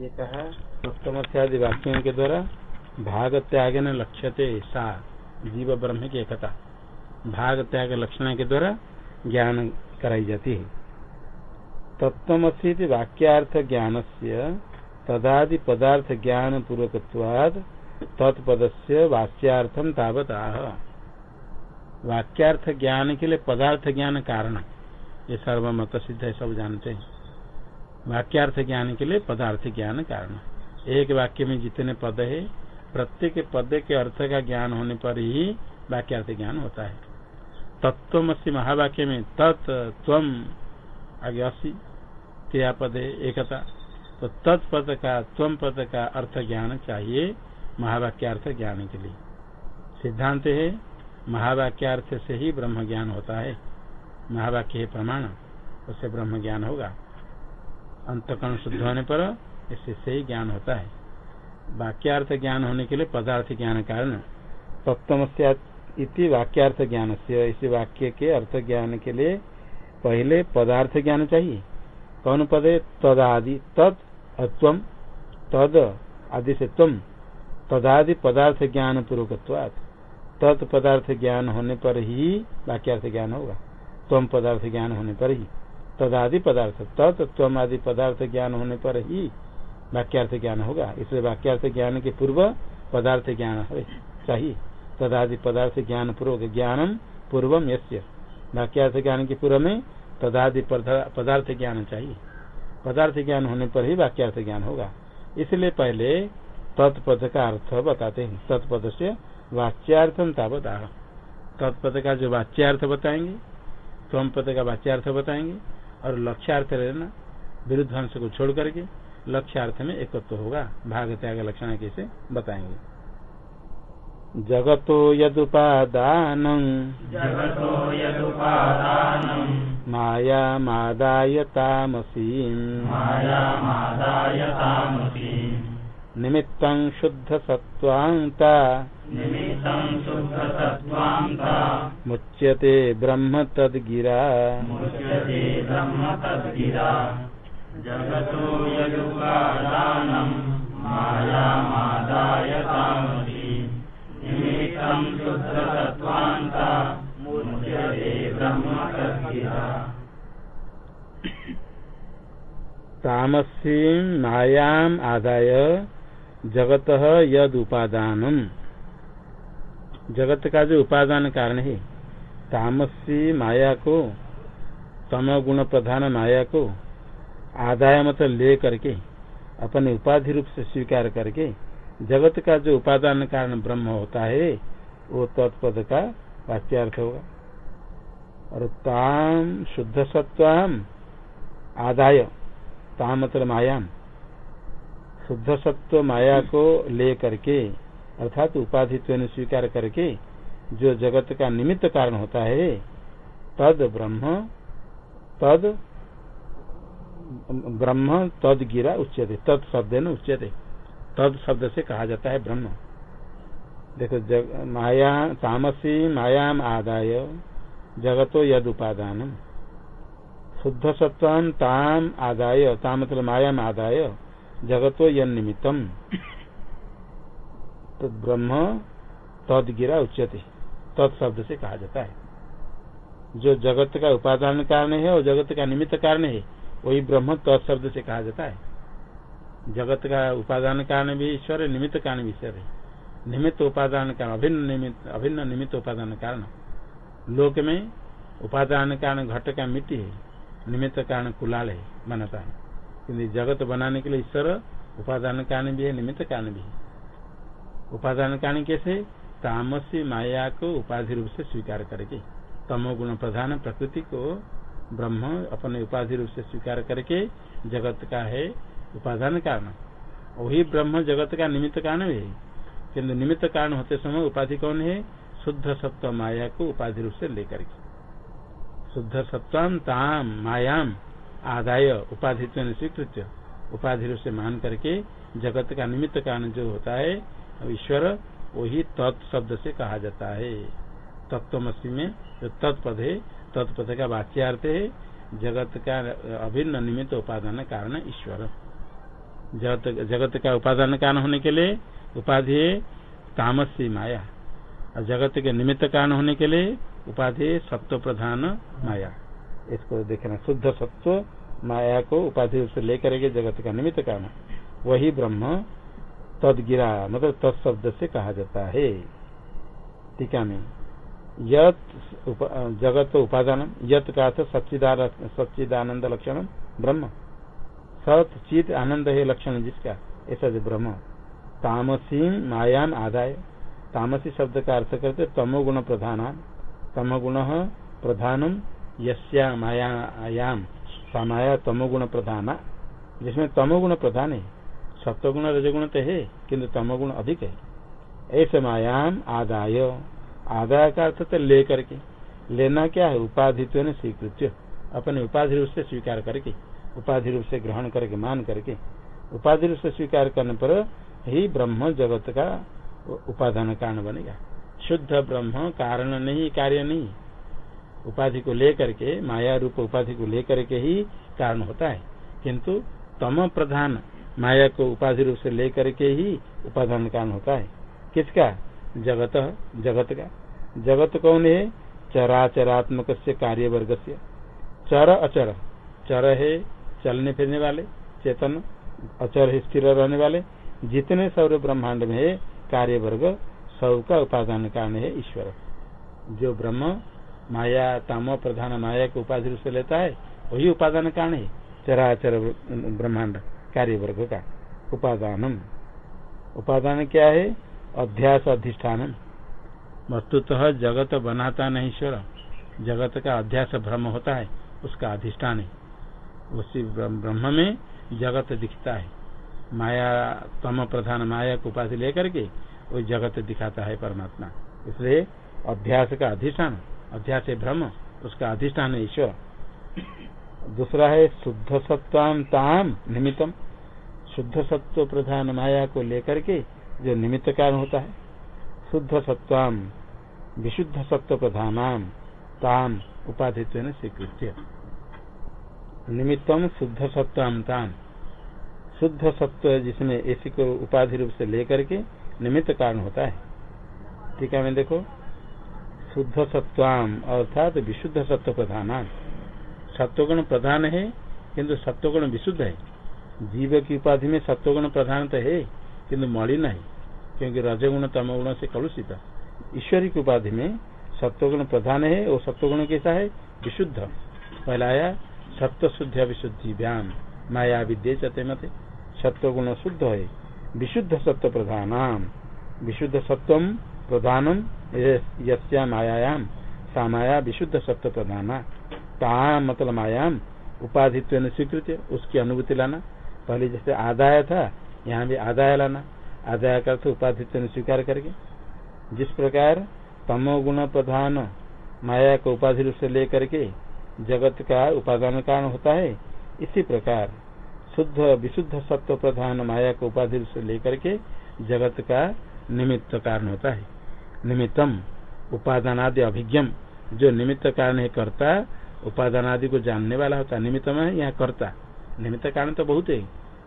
ये कहा सप्तमत्यादि वाक्यों के द्वारा भाग त्याग न लक्ष्यते सा जीव ब्रह्म की एकता। भाग त्याग लक्षण के द्वारा ज्ञान कराई जाती है तत्वसी वाक्यार्थ ज्ञान से तदादि पदार्थ ज्ञान पूर्वक तत्पद से वाच्यार्थम तावत आह। वाक्यार्थ ज्ञान के लिए पदार्थ ज्ञान कारण। ये सर्वमत सिद्ध है, सब जानते हैं। वाक्यार्थ ज्ञान के लिए पदार्थ ज्ञान कारण। एक वाक्य में जितने पद है, प्रत्येक पद के अर्थ का ज्ञान होने पर ही वाक्यार्थ ज्ञान होता है। तत्वसी महावाक्य में तत् तम आगे असी त्या पद है, एकता। तो तत्पद का तम पद का अर्थ ज्ञान चाहिए महावाक्यार्थ ज्ञान के लिए। सिद्धांत है, महावाक्यार्थ से ही ब्रह्म ज्ञान होता है। महावाक्य है प्रमाण, उससे ब्रह्म ज्ञान होगा। अंतकरण शुद्ध होने पर इससे से ही ज्ञान होता है। वाक्यार्थ ज्ञान होने के लिए पदार्थ ज्ञान कारण तत्व इति वाक्यार्थ ज्ञान से इस वाक्य के अर्थ ज्ञान के लिए पहले पदार्थ ज्ञान चाहिए। कौन पद? है तदादि, तद अत्वम तद आदि से तुम तदादि पदार्थ ज्ञान पूर्वकत्वात्। तत् पदार्थ ज्ञान होने पर ही वाक्यार्थ ज्ञान होगा। तम पदार्थ ज्ञान होने पर ही। तदादि पदार्थ तत् तम आदि पदार्थ ज्ञान होने पर ही वाक्यार्थ ज्ञान होगा। इसलिए वाक्यार्थ ज्ञान के पूर्व पदार्थ ज्ञान चाहिए तदादि पदार्थ ज्ञान पूर्वक ज्ञानम पूर्वम यश्य वाक्यार्थ ज्ञान के पूर्व में तदादि पदार्थ ज्ञान चाहिए। पदार्थ ज्ञान होने पर ही वाक्यार्थ ज्ञान होगा। इसलिए पहले तत्पद का अर्थ बताते हैं। तत्पद से वाच्यार्थम तावत तत्पद का जो वाच्यार्थ बताएँगे तम पद का वाच्यार्थ बताएँगे और लक्ष्यार्थ रहना विरुद्ध अंश को छोड़ करके लक्ष्यार्थ में एकत्व होगा। भाग त्याग लक्षण कैसे? बताएँगे। जगतो यदुपादान। जगतो यदुपादानं। माया मादाय तामसीम्। माया मादाय तामसीम्। निमित्तं शुद्ध निमित्तं शुद्धसत्त्वान्ता मुच्यते ब्रह्म तद्गिरा। मुच्यते ब्रह्म तद्गिरा। जगतो यदुपादानं माया मादाय निमित्तं शुद्धसत्त्वान्ता मुच्यते ब्रह्म तद्गिरा। तामसी मायाम आदाय जगत यद उपादानम जगत का जो उपादान कारण है, तामसी माया को तम गुण प्रधान माया को आदाय मत ले करके, अपने उपाधि रूप से स्वीकार करके, जगत का जो उपादान कारण ब्रह्म होता है, वो तत्पद का वाच्यार्थ होगा। और ताम शुद्ध सत्वाम आदाय ताम मतलब मायाम, शुद्ध सत्व माया को ले करके अर्थात उपाधित्व स्वीकार करके जो जगत का निमित्त कारण होता है तद ब्रह्म तद ब्रह्म तद गिरा उच्चते तद शब्द न उच्चते तद शब्द से कहा जाता है ब्रह्म। देखो जग, माया तामसी मायाम आदाय जगतो यद उपादान शुद्ध सत्वम ताम आदाय ताम मतलब मायाम आदाय जगतो यद निमित्तम तो ब्रह्म, तद गिरा उच्चते तद शब्द से कहा जाता है। जो जगत का उपादान कारण है और जगत का निमित्त कारण है, वही ब्रह्म तद शब्द से कहा जाता है। जगत का उपादान कारण भी ईश्वर है, निमित्त कारण भी ईश्वर है। निमित्त उपादान कारण, अभिन्न निमित्त अभिन्न निमित्त उपादान कारण। लोक में उपादान कारण घट का मिट्टी है, निमित्त कारण कुलाल है बनता है। जगत बनाने के लिए ईश्वर उपादान कारण भी है, निमित्त कारण भी है। उपादान कारण कैसे? तामसी माया को उपाधि रूप से स्वीकार करके। तमो गुण प्रधान प्रकृति को ब्रह्म अपने उपाधि रूप से स्वीकार करके जगत का है उपादान कारण। वही ब्रह्म जगत का निमित्त कारण है। किन्तु निमित्त कारण होते समय उपाधि कौन है? शुद्ध सत्व माया को उपाधि रूप से लेकर के। शुद्ध सत्वम ताम, मायाम, आदाय उपाधि स्वीकृत उपाधि रूप से मान करके जगत का निमित्त कारण जो होता है ईश्वर वही तत्शब्द से कहा जाता है। तत्वमसी में जो तत्पद है, तत्पद का वाच्यार्थ है, जगत का अभिन्न निमित्त उपादान कारण ईश्वर। जगत जगत का उपादान कारण होने के लिए उपाधि तामसी माया। और जगत के निमित्त कारण होने के लिए उपाधि सत्व प्रधान माया। इसको देखना, शुद्ध सत्व माया को उपाधि से लेकर के जगत का निमित्त कारण। वही ब्रह्म तद गिरा मतलब तत्शब्द से कहा जाता है। टीका में। यत जगत उपादान यत का सच्चिदानंद लक्षण ब्रह्म। सत, चित, आनंद है लक्षण जिसका, ऐसा जो ब्रह्म। तामसी मायान आदाय। तामसी शब्द का अर्थ करते तमोगुण प्रधान तमगुण प्रधानम, यस्या मायाम समाया तमोगुण प्रधान। जिसमें तमोगुण प्रधान है। सत्वगुण रजगुण तो है, किंतु तमोगुण अधिक है। ऐसे मायाम आदाय। आदाय का अर्थ तो ले करके। लेना क्या है? उपाधित्व ने स्वीकृत अपने उपाधि रूप से स्वीकार करके, उपाधि रूप से ग्रहण करके, मान करके। उपाधि रूप से स्वीकार करने पर ही ब्रह्म जगत का उपादान कारण बनेगा। शुद्ध ब्रह्म कारण नहीं, कार्य नहीं। उपाधि को लेकर के माया रूप उपाधि को लेकर के ही कारण होता है। किंतु तम प्रधान माया को उपाधि रूप से लेकर के ही उपाधान कारण होता है। किसका? जगत जगत का। जगत कौन है? चराचरात्मक से कार्य वर्ग से। चर अचर। चर है चलने फिरने वाले, चेतन, अचर है स्थिर रहने वाले। जितने सौर ब्रह्मांड में है कार्य वर्ग सब का उपादान कारण है ईश्वर। जो ब्रह्म, माया, ताम, प्रधान माया को उपाधि रूप से लेता है, वही उपादान कारण है। चराचर ब्रह्मांड। कार्य वर्ग का उपादानम। उपादान क्या है? अध्यास अधिष्ठान वस्तुतः जगत बनाता नहीं ईश्वर। जगत का अध्यास भ्रम होता है, उसका अधिष्ठान है। उसी ब्रह्म में जगत दिखता है। माया, तम प्रधान माया को उपाधि लेकर के वो जगत दिखाता है परमात्मा। इसलिए अध्यास का अधिष्ठान, अध्यास ब्रह्म, उसका अधिष्ठान है ईश्वर। दूसरा है शुद्ध सत्वाम ताम निमित्तम। शुद्ध सत्व प्रधान माया को लेकर के जो निमित्त कारण होता है शुद्ध सत्वाम विशुद्ध सत्व प्रधान ताम उपाधित्व स्वीकृत्य। निमित्तम शुद्ध सत्वाम ताम शुद्ध सत्व जिसमें ऐसी को उपाधि रूप से लेकर के निमित्त कारण होता है। ठीक है, मैं देखो। शुद्ध सत्वाम अर्थात विशुद्ध सत्व प्रधान। सत्वगुण प्रधान है, किंतु सत्वगुण विशुद्ध है। जीव की उपाधि में सत्वगुण प्रधान तो है, किंतु मलिन है क्योंकि रजगुण, तमगुण से कलुषित। ईश्वरी की उपाधि में सत्वगुण प्रधान है और सत्वगुण कैसा है? विशुद्ध। पहला आया सत्व शुद्ध विशुद्धि व्याम माया विद्य चते मत। सत्वगुण शुद्ध है, विशुद्ध सत्व प्रधान विशुद्ध सत्व प्रधानम यस्या मायाम सा माया विशुद्ध सत्व प्रधान। ताम मतलब आयाम उपाधित्व स्वीकृत उसकी अनुभूति लाना। पहले जैसे आदाय था, यहाँ भी आदाय लाना। आदाय का उपाधित्व स्वीकार करके। जिस प्रकार तमोगुण प्रधान माया को उपाधि रूप से लेकर के जगत का उपादान कारण होता है, इसी प्रकार शुद्ध, विशुद्ध सत्व प्रधान माया को उपाधि रूप से लेकर के जगत का निमित्त कारण होता है। निमित्तम उपादानादि अभिज्ञम, जो निमित्त कारण है कर्ता उपादानादि को जानने वाला होता निमित्त में यहाँ करता। निमित्त कारण तो बहुत है।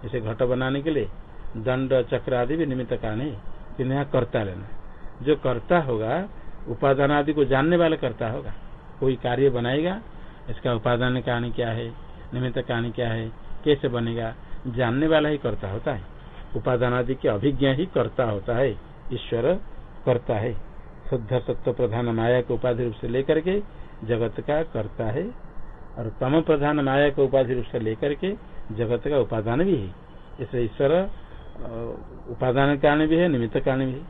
जैसे घट बनाने के लिए दंड, चक्र आदि भी निमित्त कारण है। कि यहाँ करता लेना जो करता होगा उपादान आदि को जानने वाला करता होगा। कोई कार्य बनाएगा, इसका उपादान कारण क्या है, निमित्त कारण क्या है, कैसे बनेगा, जानने वाला ही करता होता है। उपादान आदि के अभिज्ञ ही करता होता है। ईश्वर करता है। शुद्ध सत्व प्रधान माया को उपाधि रूप से लेकर के जगत का करता है और तम प्रधान माया को उपाधि रूप से लेकर के जगत का उपादान भी है। इसलिए ईश्वर उपादान कारण भी है, निमित्त कारण भी है।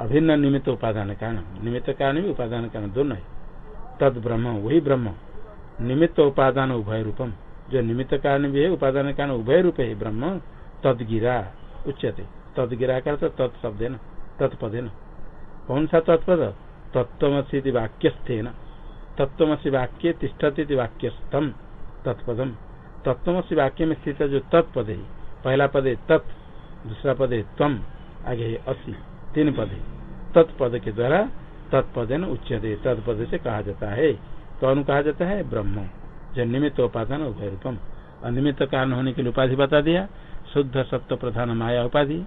अभिन्न निमित्त उपादान कारण, निमित्त कारण भी उपादान कारण दोनों है। तद ब्रह्म, वही ब्रह्म। निमित्त उपादान उभय रूपम। जो निमित्त कारण भी है, उपादान कारण उभय रूप है, ब्रह्म तद गिरा उच्चते तद गिरा कर तत्शब्द न कौन सा तत्पद? तत्वसी वाक्यस्थे न तत्वसी वाक्य तिष्ठती वाक्यस्थम, तत्पदम। तत्वसी वाक्य में स्थित जो तत्पद है पहला पद है तत्, दूसरा पद है तम आगे है असी तीन पद। है तत्पद के द्वारा तत्पद न उच्चते तत्पद से कहा जाता है। कौन कहा जाता है? ब्रह्म। जो निमित्त उपादान उभय रूपम अनिमित्त कारण होने के लिए उपाधि बता दिया। शुद्ध, सत्व, प्रधान, माया, उपाधि।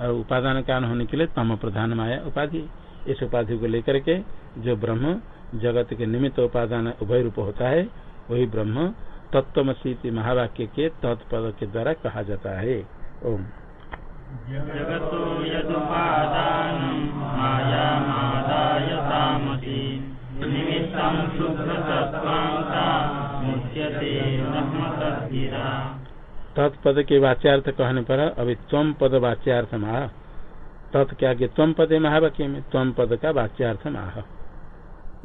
और उपादान कारण होने के लिए तम, प्रधान, माया, उपाधि। इस उपाधि को लेकर के जो ब्रह्म जगत के निमित्त उपादान उभय रूप होता है वही ब्रह्म तत्वसी महावाक्य के तत्पद के द्वारा कहा जाता है। ओम। तत्पद के वाच्यार्थ कहने पर अभी त्वम पद वाच्यार्थ माह तत् क्या कि त्वम पद महावाक्य में त्वम पद का वाच्यार्थ माह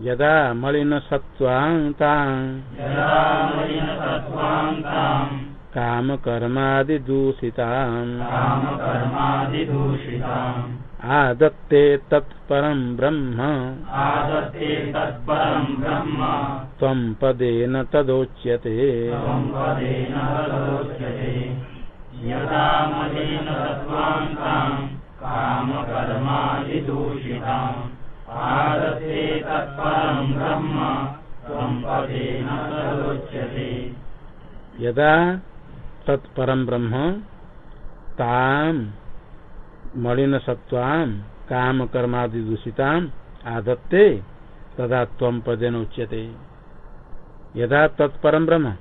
यदा मलिन सत्वांता काम कर्मादि दूषिता कामकर्मादिदूषिताम्। आदत्ते तत्परम ब्रह्म। आदत्ते तत्परं ब्रह्म। त्वं पदेन तदोच्यते। त्वं पदेन तदोच्यते। यदा यदा तत्परम ब्रह्म ताम मलिन सत्वाम काम कर्मादि दूषिताम आदत्ते, तदा तम पदेन उच्यते यदा तत्परम ब्रह्म,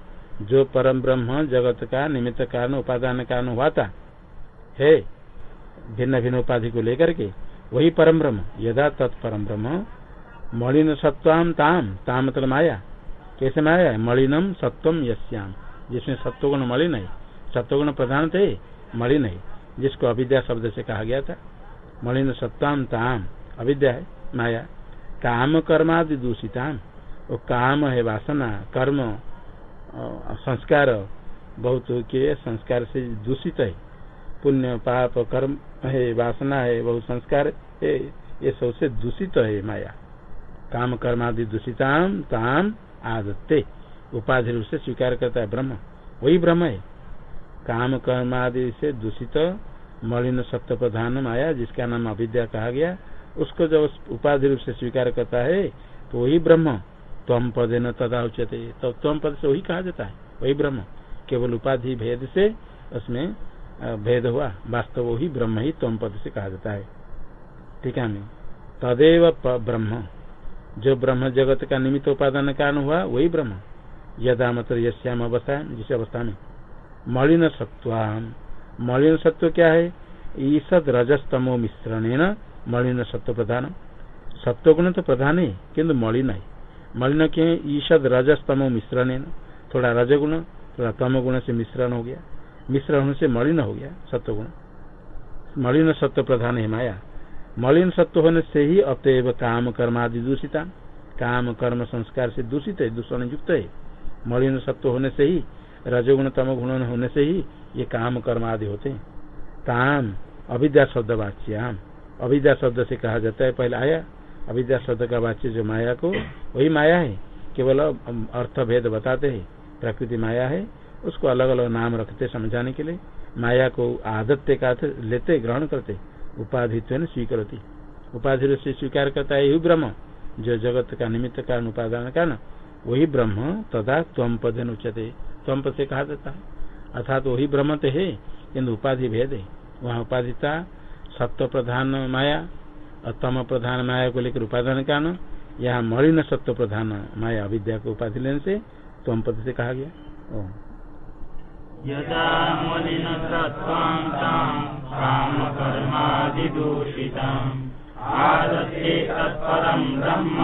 जो परम ब्रह्म जगत का निमित्त कारण उपादान कारण हुआ था है भिन्न भिन्न उपाधि को लेकर के वही परम ब्रह्म, यदा तत्परम ब्रह्म। मलिन सत्वाम ताम ताम मतलब माया। कैसे माया? है मलिनम सत्वम यश्याम जिसमें सत्वगुण मलिन है सत्वगुण प्रधान थे, मलिन है, जिसको अविद्या शब्द से कहा गया था। मलिन सत्ताम ताम अविद्या है, माया। काम कर्मादि दूषिताम वो काम है वासना, कर्म संस्कार, बहुत के संस्कार से दूषित है। पुण्य, पाप, कर्म, है वासना, है बहु संस्कार है, ये सबसे दूषित तो है माया। काम कर्मादि दूषिताम, ताम, आदत्ते। उपाधि रूप से स्वीकार करता है ब्रह्म। वही ब्रह्म है। काम, कर्म आदि से दूषित मलिन सत्य प्रधान माया, जिसका नाम अविद्या कहा गया, उसको जब उपाधि रूप से स्वीकार करता है तो वही ब्रह्म। त्वम पदे न तदा उच्यते। तो त्वम पद से वही कहा जाता है। वही ब्रह्म। केवल उपाधि भेद से उसमें भेद हुआ। वास्तव वही ब्रह्म ही तम पद से कहा जाता है। ठीक है तदेव ब्रह्म। जो ब्रह्म जगत का निमित्त उपादान कारण हुआ, वही ब्रह्म। यदा मतलब यश्याम अवस्था जिस अवस्था में मलिन सत्वाम मलिन सत्व क्या है? ईसद रजस्तमो मिश्रण मलिन सत्व प्रधान सत्वगुण तो प्रधान है किन्तु मलिन है। मलिन के ईसद रजस्तमो मिश्रण थोड़ा रजगुण, थोड़ा तम गुण से मिश्रण हो गया। मिश्रण होने से मलिन हो गया, सत्वगुण। मलिन सत्व प्रधान है माया। मलिन सत्व होने से ही अतएव काम कर्मादि दूषिता। काम कर्म संस्कार से दूषित है, दूषण युक्त है। मलिन सत्व होने से ही, रजोगुण तम गुण होने से ही ये काम कर्म आदि होते हैं। काम अविद्या शब्द वाच्याम। अविद्या शब्द से कहा जाता है, पहले आया। अविद्या शब्द का वाच्य जो माया को, वही माया है। केवल अर्थ भेद बताते हैं। प्रकृति माया है उसको अलग अलग नाम रखते समझाने के लिए, माया को आदत्य का लेते, ग्रहण करते, उपाधित्व स्वीकृति उपाधि से स्वीकार करता है यही ब्रह्म। जो जगत का निमित्त कारण उपादान कारण वही ब्रह्म तदा त्वम पद उच्चते त्वम पद से कहा जाता है। अर्थात तो वही ब्रह्म तो है किन्तु उपाधि भेद है। वहाँ उपाधिता, सत्व प्रधान माया और तम प्रधान माया को लेकर उपादान कारण यहाँ मलिन सत्व प्रधान माया अविद्या को उपाधि लेने से त्वम पद से कहा गया। यदा मलिनसत्त्वान्तां कामकर्मादिदूषिताम्। आदत्ते ब्रह्म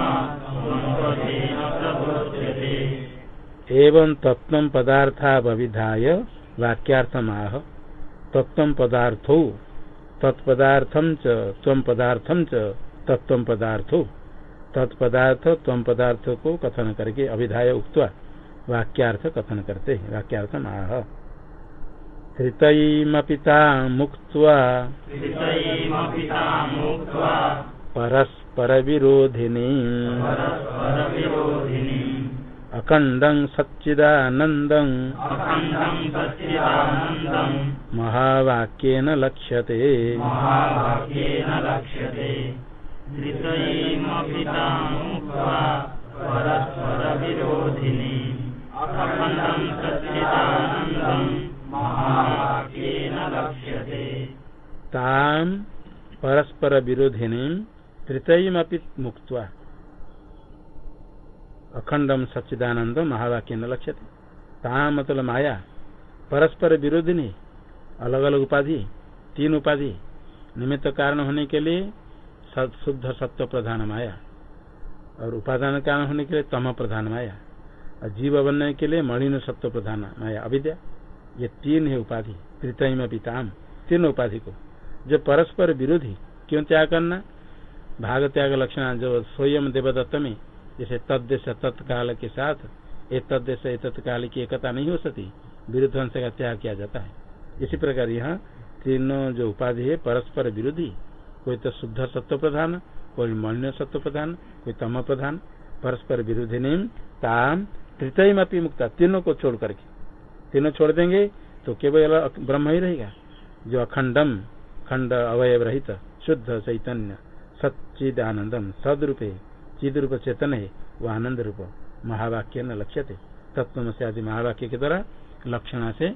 एवं तत्व पदार्थाविधाय वाक्यार्थमाह तत्व पदार्थो तत्पदार्थम च तम पदार्थम च तत्व पदार्थो। तत्पदार्थ तम पदार्थ को कथन करके अभिधाय उक्त वाक्यार्थ कथन करते हैं वाक्यार्थ आह हृतैमपिता मुक्त्वा परस्पर विरोधिनी अखंडं सच्चिदानंदं अखण्डं महावाक्येन लक्ष्यते। धृतयेमपिता मुक्त्वा ताम परस्पर विरोधिनी तृतयमपि मुक्त्वा। अखंडम सच्चिदानंद महावाक्य न लक्ष्यते। ताम मतलब माया परस्पर विरोधिनी अलग अलग उपाधि, तीन उपाधि, निमित्त कारण होने के लिए शुद्ध सत्व प्रधान माया और उपादान कारण होने के लिए तम प्रधान माया और जीव बनने के लिए मणिन सत्व प्रधान माया अविद्या, ये तीन है उपाधि तृतय में पिताम तीन उपाधि को। जो परस्पर विरोधी क्यों त्याग करना? भाग त्याग लक्षण जो स्वयं देवदत्त में, जैसे तद्देश तत्काल के साथ एक तद्देश तत्काल की एकता नहीं हो सकती विरुद्ध अंश का त्याग किया जाता है। इसी प्रकार यहाँ तीनों जो उपाधि है, परस्पर विरोधी, कोई तो शुद्ध सत्व प्रधान, कोई मण्य सत्व प्रधान, कोई तम प्रधान, परस्पर विरोधी नहीं, ताम तृतय में मुक्ता, तीनों को छोड़ करके। तीनों छोड़ देंगे तो केवल ब्रह्म ही रहेगा। जो अखंडम खंड अवयव रहित शुद्ध चैतन्य सच्चिद आनंदम सदरूप चिद रूप चेतन है वो आनंद रूप, महावाक्य न लक्ष्य थे तत्व से आदि महावाक्य के द्वारा लक्षणा से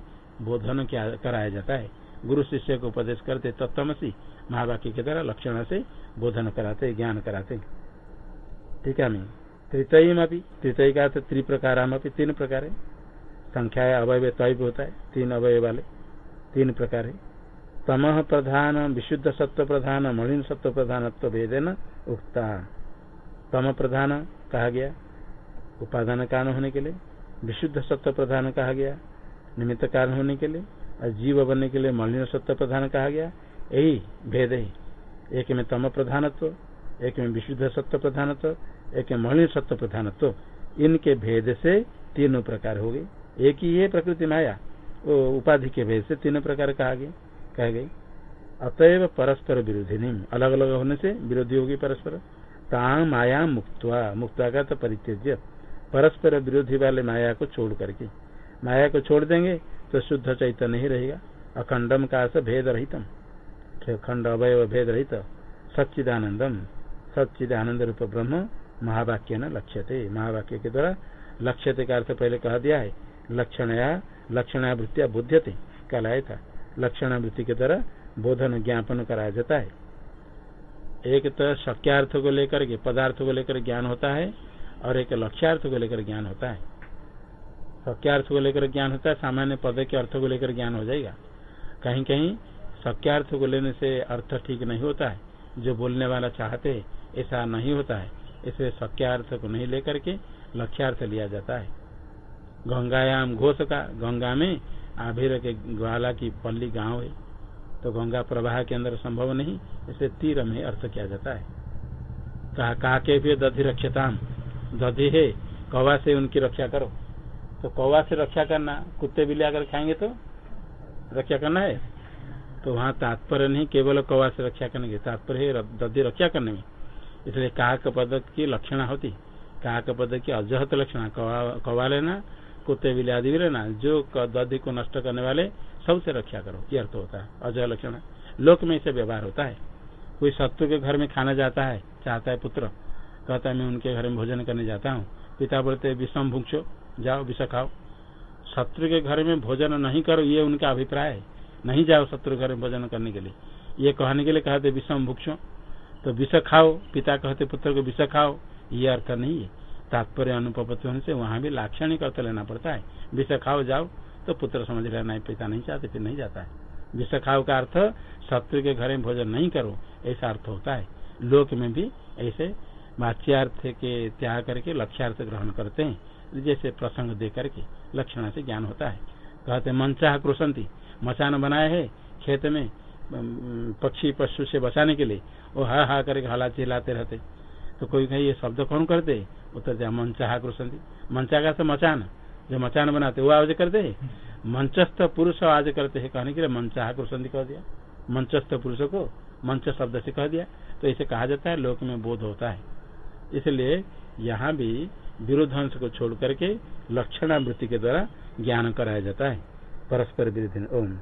बोधन कराया जाता है। गुरु शिष्य को उपदेश करते तत्वसी महावाक्य के द्वारा लक्षण से बोधन कराते, ज्ञान कराते। ठीक है तृतय में तृतय का त्रिप्रकार तीन प्रकार। है संख्या अवय तय होता है, तीन अवय वाले तीन प्रकार। है तम प्रधान, विशुद्ध सत्व प्रधान, मलिन सत्व प्रधानत्व भेदेन उक्ता। तम प्रधान कहा गया, उपादान कारण होने के लिए। विशुद्ध सत्व प्रधान कहा गया, निमित्त कारण होने के लिए। और जीव बनने के लिए मलिन सत्व प्रधान कहा गया, यही भेद है। एक में तम प्रधानत्व, एक में विशुद्ध सत्व प्रधानत्व, एक में मलिन सत्व प्रधानत्व। इनके भेद से तीनों प्रकार हो गए। एक ही है प्रकृति माया उपाधि के भेद से तीनों प्रकार कहा गया। कह गई। अतएव परस्पर विरोधी नहीं अलग अलग होने से विरोधी होगी परस्पर। तांग माया मुक्तवा मुक्ता का तो परित्यज्य। परस्पर विरोधी वाले माया को छोड़ करके। माया को छोड़ देंगे तो शुद्ध चैतन्य ही रहेगा। अखंडम का भेद रहितम। खंड अवय भेद रहित। सच्चिदानंदम। सच्चिदानंद रूप ब्रह्म महावाक्य न लक्ष्यते। महावाक्य के द्वारा लक्ष्यते का अर्थ पहले कहा दिया है। लक्षणया, लक्षणावृत्तिया बुद्धते कहलाया था। लक्षणावृत्ति के द्वारा बोधन ज्ञापन कराया जाता है। एक तो शक्यार्थ को लेकर के पदार्थ को लेकर ज्ञान होता है और एक लक्ष्यार्थ को लेकर ज्ञान होता है। सत्यार्थ को लेकर ज्ञान होता है, सामान्य पद के अर्थ को लेकर ज्ञान हो जाएगा। कहीं कहीं शक्यार्थ को लेने से अर्थ ठीक नहीं होता है, जो बोलने वाला चाहते है, ऐसा नहीं होता है। इसलिए सत्यार्थ को नहीं लेकर के लक्ष्यार्थ लिया जाता है। गंगायाम घोष का, गंगा में आभीर के ग्वाला की पल्ली गाँव है तो गंगा प्रवाह के अंदर संभव नहीं इसे तीर में अर्थ किया जाता है। कहा कहा के भी दधि रक्षताम, दधि है, कौवा से उनकी रक्षा करो। तो कौवा से रक्षा करना, कुत्ते बिल्ली अगर खाएँगे तो रक्षा करना है? तो वहाँ तात्पर्य नहीं, केवल कौवा से रक्षा करने की तात्पर्य है दधि रक्षा करने में। इसलिए काक पद की लक्षण होती काक पद की अजहत लक्षण कौवा लेना कुत्ते बिल्ली आदि भी लेना जो दधि को नष्ट करने वाले, सबसे रक्षा करो। ये अर्थ होता है। अजय लक्षण लोक में इसे व्यवहार होता है। कोई शत्रु के घर में खाना जाता है, चाहता है पुत्र, कहता है, मैं उनके घर में भोजन करने जाता हूँ। पिता बोलते विषम भूक्षो जाओ विष खाओ। शत्रु के घर में भोजन नहीं करो, ये उनका अभिप्राय है। नहीं जाओ शत्रु घर में भोजन करने के लिए। ये कहने के लिए कहते विषम भूक्षो तो विष खाओ, पिता कहते पुत्र को विष खाओ। ये अर्थ नहीं है। तात्पर्य अनुपत्ति होने से वहाँ भी लाक्षणिक अर्थ लेना पड़ता है। विष खाओ जाओ तो पुत्र समझ लेना पिता नहीं चाहते, फिर नहीं जाता है। विष खाओ का अर्थ, शत्रु के घर में भोजन नहीं करो, ऐसा अर्थ होता है। लोक में भी ऐसे वाच्यार्थ के त्याग करके लक्ष्यार्थ ग्रहण करते हैं, जैसे प्रसंग दे करके लक्षण से ज्ञान होता है। कहते मनचाह क्रोशंती, मचान बनाए है खेत में पक्षी पशु से बचाने के लिए। वो हा हा करके हला चिल्लाते रहते। तो कोई कहे, ये शब्द कौन करते? उत्तर दिया मनचाह क्रोशंती मंचा का तो मचान। जो मचान बनाते, वो आवाज़ करते है। मंचस्थ पुरुष आवाज़ करते है, कहने के लिए मनचाह क्रोशंती कह दिया। मंचस्थ पुरुष को मंच शब्द से कह दिया। तो इसे कहा जाता है, लोक में बोध होता है। इसलिए यहाँ भी विरोधांश को छोड़ करके लक्षणावृत्ति के द्वारा ज्ञान कराया जाता है। परस्पर विरोधी ओम।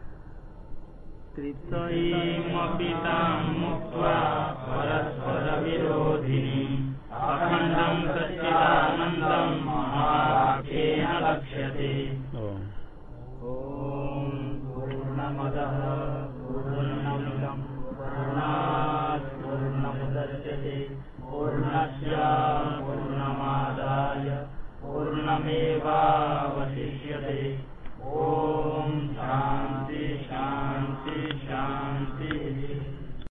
पूर्णमद पूर्णमदः पूर्णमिदम् पूर्णात् पूर्णमुदच्यते। पूर्णस्य पूर्णमादाय पूर्णमेवावशिष्यते